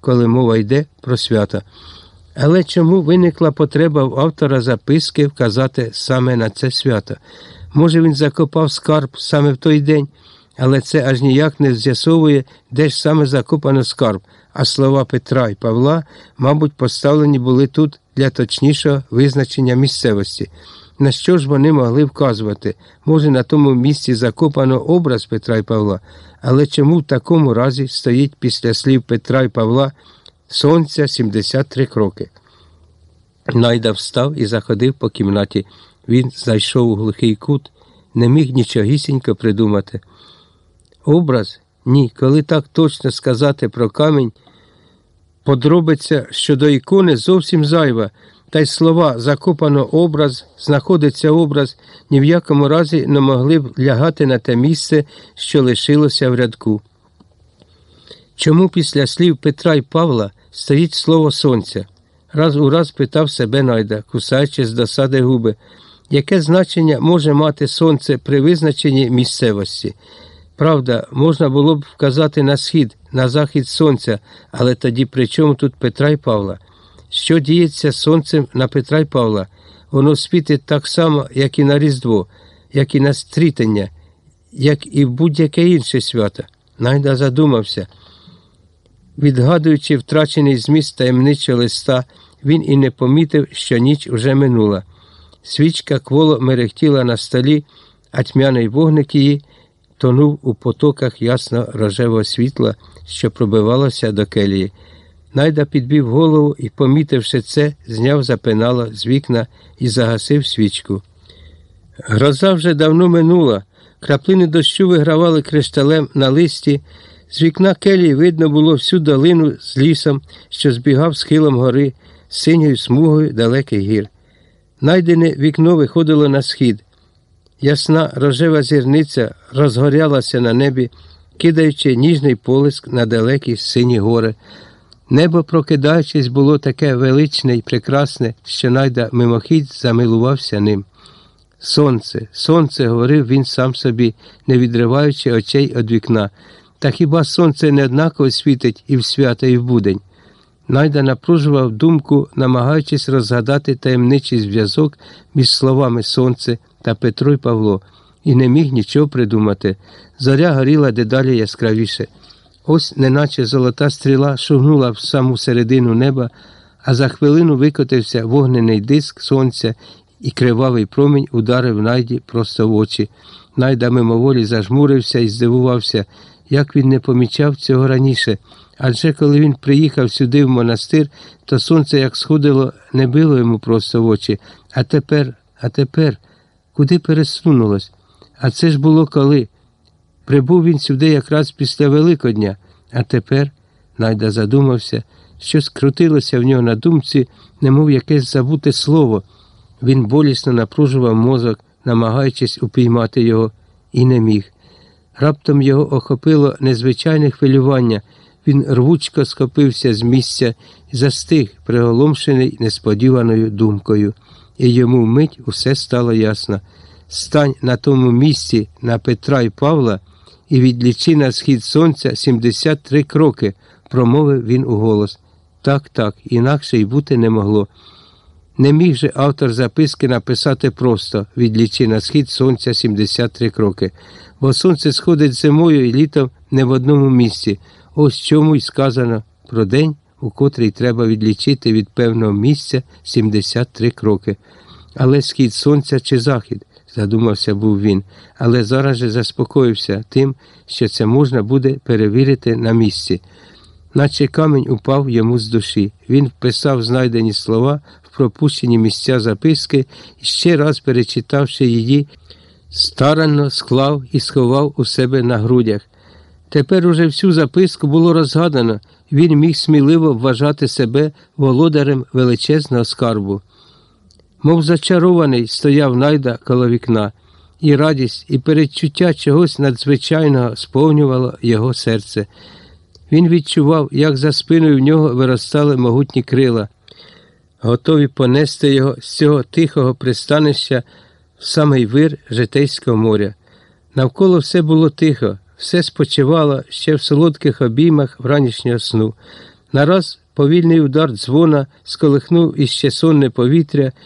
коли мова йде про свята. Але чому виникла потреба в автора записки вказати саме на це свято? Може, він закопав скарб саме в той день, але це аж ніяк не з'ясовує, де ж саме закопано скарб, а слова Петра і Павла, мабуть, поставлені були тут для точнішого визначення місцевості. На що ж вони могли вказувати? Може, на тому місці закопано образ Петра і Павла, але чому в такому разі стоїть після слів Петра і Павла сонця 73 кроки? Найда встав і заходив по кімнаті. Він зайшов у глухий кут, не міг нічогісінько придумати. Образ? Ні, коли так точно сказати про камінь, подробиця щодо ікони зовсім зайва, та й слова закопано образ, знаходиться образ, ні в якому разі не могли б лягати на те місце, що лишилося в рядку. Чому після слів Петра і Павла стоїть слово сонця? Раз у раз питав себе найда, кусаючи з досади губи, яке значення може мати сонце при визначенні місцевості? Правда, можна було б вказати на схід, на захід сонця, але тоді при чому тут Петра і Павла? Що діється сонцем на Петра й Павла? Воно світить так само, як і на Різдво, як і на стрітення, як і будь-яке інше свято. Найда задумався. Відгадуючи втрачений зміст таємничого листа, він і не помітив, що ніч уже минула. Свічка кволо мерехтіла на столі, а тьмяний вогник її тонув у потоках ясно рожевого світла, що пробивалося до келії. Найда підбив голову і, помітивши це, зняв запинало з вікна і загасив свічку. Гроза вже давно минула, краплини дощу вигравали кришталем на листі. З вікна келії видно було всю долину з лісом, що збігав схилом гори, синьою смугою далеких гір. Найдене вікно виходило на схід. Ясна рожева зірниця розгорялася на небі, кидаючи ніжний полиск на далекі сині гори. Небо, прокидаючись, було таке величне і прекрасне, що найда мимохідь замилувався ним. Сонце, сонце, говорив він сам собі, не відриваючи очей від вікна. Та хіба сонце не однаково світить і в свято, і в будень? Найда напружував думку, намагаючись розгадати таємничий зв'язок між словами Сонце та Петро й Павло, і не міг нічого придумати. Зоря горіла дедалі яскравіше. Ось, неначе золота стріла шугнула в саму середину неба, а за хвилину викотився вогнений диск сонця, і кривавий промінь ударив найді просто в очі. Найда мимоволі зажмурився і здивувався, як він не помічав цього раніше. Адже коли він приїхав сюди в монастир, то сонце, як сходило, не било йому просто в очі. А тепер, а тепер, куди пересунулось? А це ж було коли? Прибув він сюди якраз після Великодня, а тепер, найда задумався, щось крутилося в нього на думці, немов якесь забуте слово. Він болісно напружував мозок, намагаючись упіймати його, і не міг. Раптом його охопило незвичайне хвилювання. Він рвучко схопився з місця і застиг, приголомшений несподіваною думкою, і йому вмить усе стало ясно. Стань на тому місці на Петра і Павла і відлічи на схід сонця 73 кроки, промовив він у голос. Так, так, інакше й бути не могло. Не міг же автор записки написати просто відлічи на схід сонця 73 кроки, бо сонце сходить зимою і літом не в одному місці. Ось чому й сказано про день, у котрий треба відлічити від певного місця 73 кроки. Але схід сонця чи захід, задумався був він, але зараз же заспокоївся тим, що це можна буде перевірити на місці. Наче камінь упав йому з душі. Він вписав знайдені слова в пропущені місця записки і ще раз перечитавши її, старанно склав і сховав у себе на грудях. Тепер уже всю записку було розгадано, він міг сміливо вважати себе володарем величезного скарбу. Мов зачарований, стояв найда коло вікна, і радість, і передчуття чогось надзвичайного сповнювало його серце. Він відчував, як за спиною в нього виростали могутні крила, готові понести його з цього тихого пристанища в самий вир житейського моря. Навколо все було тихо, все спочивало ще в солодких обіймах вранішнього сну. Нараз повільний удар дзвона сколихнув іще сонне повітря,